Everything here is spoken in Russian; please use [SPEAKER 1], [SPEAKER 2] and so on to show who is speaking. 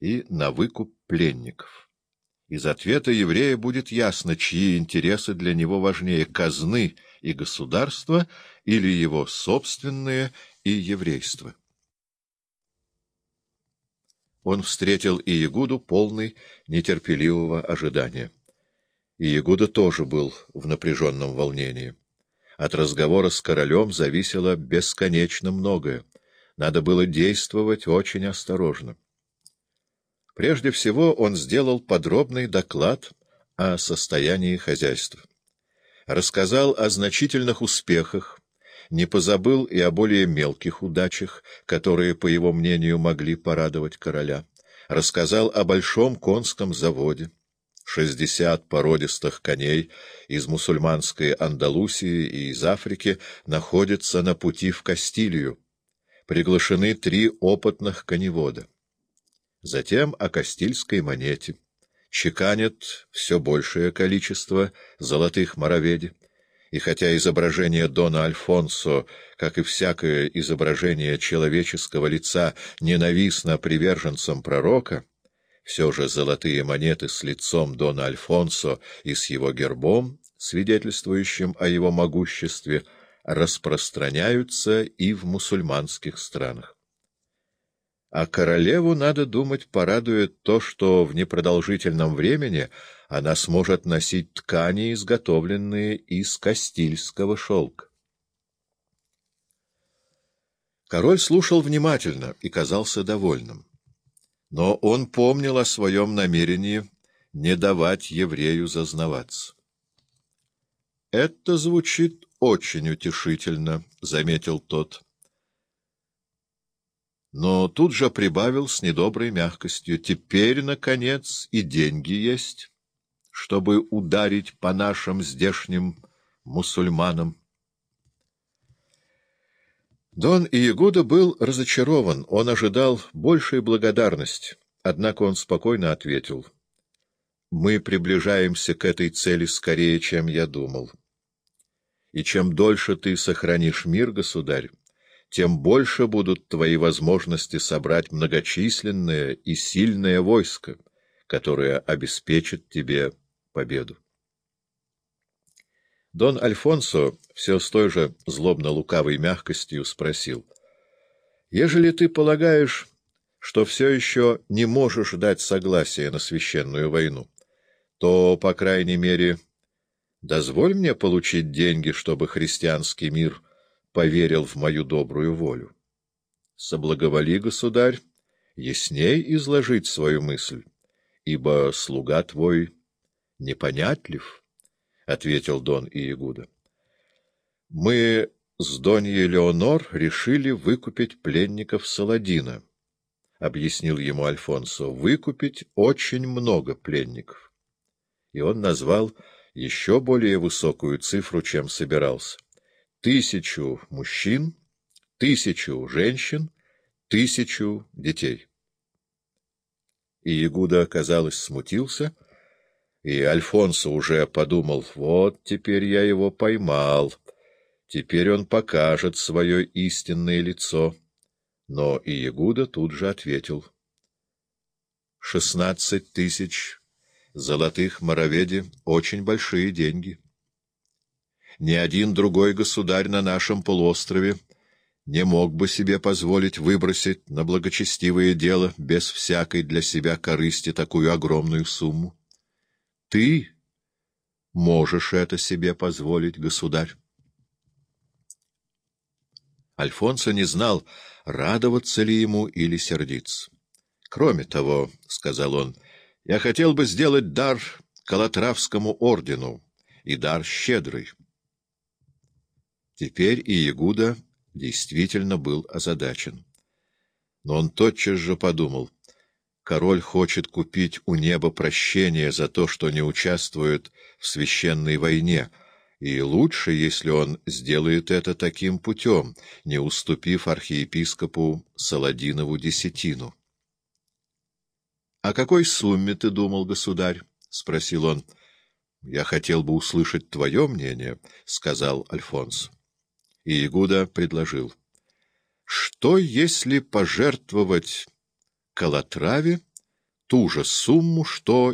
[SPEAKER 1] и на выкуп пленников. Из ответа еврея будет ясно, чьи интересы для него важнее — казны и государства или его собственные и еврейство. Он встретил Иегуду полный нетерпеливого ожидания. Иегуда тоже был в напряженном волнении. От разговора с королем зависело бесконечно многое. Надо было действовать очень осторожно. Прежде всего он сделал подробный доклад о состоянии хозяйства. Рассказал о значительных успехах, не позабыл и о более мелких удачах, которые, по его мнению, могли порадовать короля. Рассказал о большом конском заводе. Шестьдесят породистых коней из мусульманской Андалусии и из Африки находятся на пути в Кастилию. Приглашены три опытных коневода. Затем о Кастильской монете. Чеканят все большее количество золотых мороведи. И хотя изображение Дона Альфонсо, как и всякое изображение человеческого лица, ненавистно приверженцам пророка, все же золотые монеты с лицом Дона Альфонсо и с его гербом, свидетельствующим о его могуществе, распространяются и в мусульманских странах. А королеву, надо думать, порадует то, что в непродолжительном времени она сможет носить ткани, изготовленные из кастильского шелка. Король слушал внимательно и казался довольным. Но он помнил о своем намерении не давать еврею зазнаваться. — Это звучит очень утешительно, — заметил тот но тут же прибавил с недоброй мягкостью. Теперь, наконец, и деньги есть, чтобы ударить по нашим здешним мусульманам. Дон Иегуда был разочарован, он ожидал большей благодарности, однако он спокойно ответил. «Мы приближаемся к этой цели скорее, чем я думал. И чем дольше ты сохранишь мир, государь, тем больше будут твои возможности собрать многочисленное и сильное войско, которое обеспечит тебе победу. Дон Альфонсо все с той же злобно-лукавой мягкостью спросил. — Ежели ты полагаешь, что все еще не можешь дать согласие на священную войну, то, по крайней мере, дозволь мне получить деньги, чтобы христианский мир — поверил в мою добрую волю. Соблаговоли, государь, ясней изложить свою мысль, ибо слуга твой непонятлив, — ответил Дон Иегуда. Мы с Доньей Леонор решили выкупить пленников Саладина, — объяснил ему Альфонсо, — выкупить очень много пленников. И он назвал еще более высокую цифру, чем собирался тысячу мужчин, тысячу женщин, тысячу детей. И Ягуда, казалось, смутился, и Альфонсо уже подумал, вот теперь я его поймал, теперь он покажет свое истинное лицо. Но и Ягуда тут же ответил. Шестнадцать тысяч золотых мороведи — очень большие деньги ни один другой государь на нашем полуострове не мог бы себе позволить выбросить на благочестивое дело без всякой для себя корысти такую огромную сумму. Ты можешь это себе позволить, государь. Альфонсо не знал, радоваться ли ему или сердиться. — Кроме того, — сказал он, — я хотел бы сделать дар Калатравскому ордену, и дар щедрый. Теперь и Ягуда действительно был озадачен. Но он тотчас же подумал, король хочет купить у неба прощение за то, что не участвует в священной войне, и лучше, если он сделает это таким путем, не уступив архиепископу Саладинову десятину. — О какой сумме ты думал, государь? — спросил он. — Я хотел бы услышать твое мнение, — сказал Альфонс и Игуда предложил. Что, если пожертвовать Калатраве ту же сумму, что